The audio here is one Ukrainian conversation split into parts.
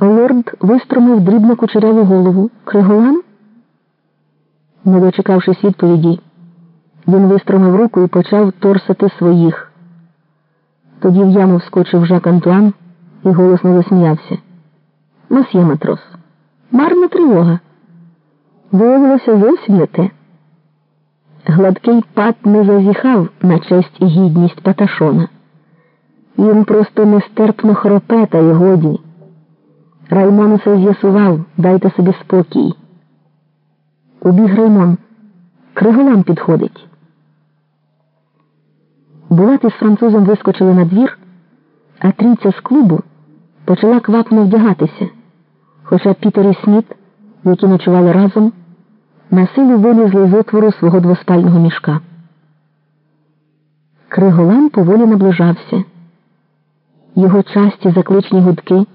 Лорд вистромив дрібно кучеряву голову. Криголан? Не дочекавшись відповіді, він вистромив руку і почав торсати своїх. Тоді в яму вскочив Жак Антуан і голосно засміявся. Месьє матрос, марна тривога. Виявилося зовсім не те. Гладкий Пат не зазіхав на честь і гідність Паташона. Він просто нестерпно хропе, та й годі. Раймон усе з'ясував, дайте собі спокій. Убіг Раймон. Криголам підходить. Булати з французом вискочили на двір, а трійця з клубу почала квапно вдягатися, хоча Пітер і Сміт, які ночували разом, на силу вилізли з отвору свого двоспального мішка. Криголам поволі наближався. Його часті закличні гудки,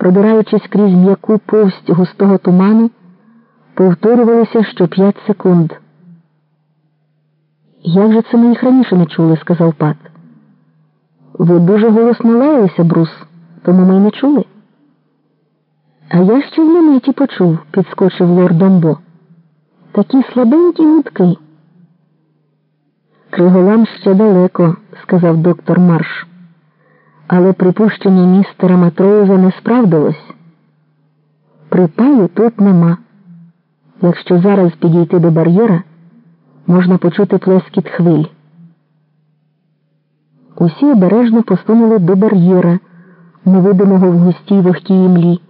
продираючись крізь м'яку повсть густого туману, повторювалися що п'ять секунд. Як же це ми їх раніше не чули, сказав пат. Ви дуже голосно лаялися, брус, тому ми й не чули. А я ще в минуті почув, підскочив лорд Домбо. Такі слабенькі гудки. Криголам ще далеко, сказав доктор Марш. Але припущення містера Матроуза не справдилось. Припаю тут нема. Якщо зараз підійти до бар'єра, можна почути плескіт хвиль. Усі обережно посунули до бар'єра, невидимого в густій вогкій імлі.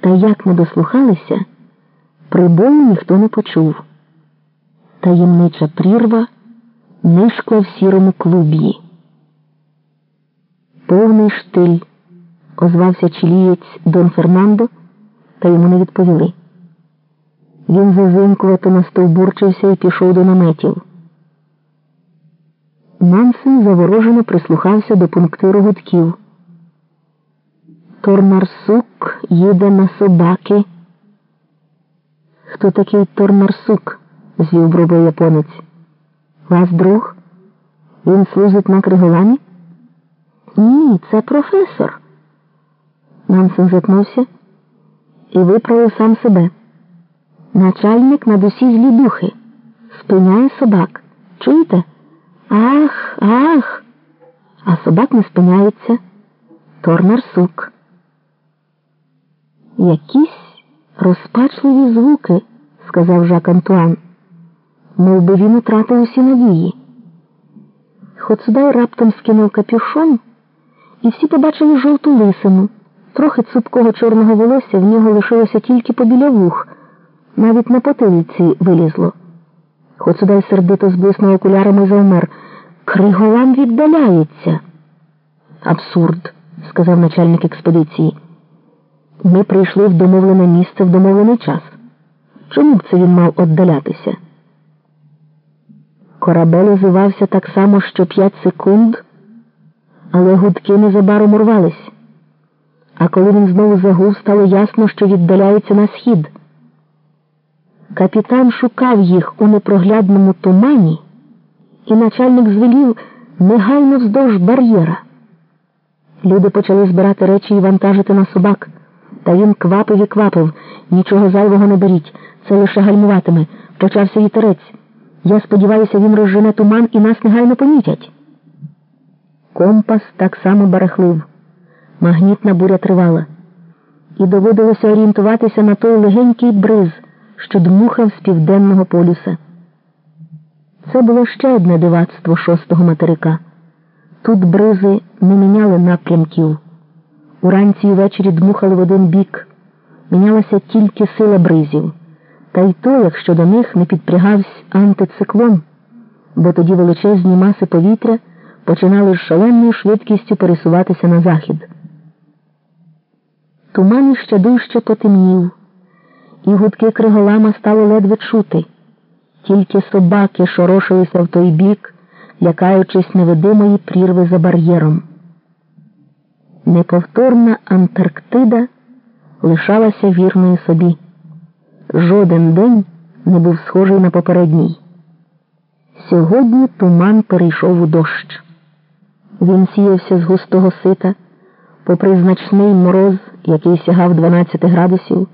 Та як не дослухалися, прибою ніхто не почув. Таємнича прірва нишкла в сірому клубі. Повний штиль, озвався чилієць Дон Фернандо, та йому не відповіли. Він зазимкувато настовбурчився і пішов до наметів. Нансен заворожено прислухався до пунктиру гудків. Торнарсук їде на собаки. Хто такий Торнарсук? звів брови японець. Вас друг? Він служить на Криголані? Ні, це професор. Нансен затнувся і виправив сам себе. Начальник над усі злі духи. Спиняє собак. Чуєте? Ах, ах. А собак не спиняється. Торнер сук. Якісь розпачливі звуки, сказав Жак Антуан. Мов би він утратив усі надії. Хоцудай раптом скинув капюшон, і всі побачили жовту лисину. Трохи цупкого чорного волосся в нього лишилося тільки побіля вух, навіть на потилиці вилізло. Хоцудай сердито зблиснув окулярами завмер. Криголам віддаляється. Абсурд, сказав начальник експедиції. Ми прийшли в домовлене місце в домовлений час. Чому б це він мав віддалятися? Корабель озивався так само, що п'ять секунд, але гудки незабаром урвались. А коли він знову загув, стало ясно, що віддаляється на схід. Капітан шукав їх у непроглядному тумані, і начальник звелів негайно вздовж бар'єра. Люди почали збирати речі і вантажити на собак, та він квапив і квапив. Нічого зайвого не беріть, це лише гальмуватиме. Почався вітерець. Я сподіваюся, він розжене туман і нас негайно помітять. Компас так само барахлив. Магнітна буря тривала, і доводилося орієнтуватися на той легенький бриз, що дмухав з південного полюса. Це було ще одне дивацтво шостого материка. Тут бризи не міняли напрямків. Уранці і ввечері дмухали в один бік, мінялася тільки сила бризів, та й то, якщо до них не підпрягався антициклон, бо тоді величезні маси повітря починали з шаленою швидкістю пересуватися на захід. Туман іще дужче потемнів, і гудки криголама стало ледве чути. Тільки собаки шорошилися в той бік, лякаючись невидимої прірви за бар'єром. Неповторна Антарктида лишалася вірною собі. Жоден день не був схожий на попередній. Сьогодні туман перейшов у дощ. Він сіявся з густого сита Попри значний мороз, який сягав 12 градусів,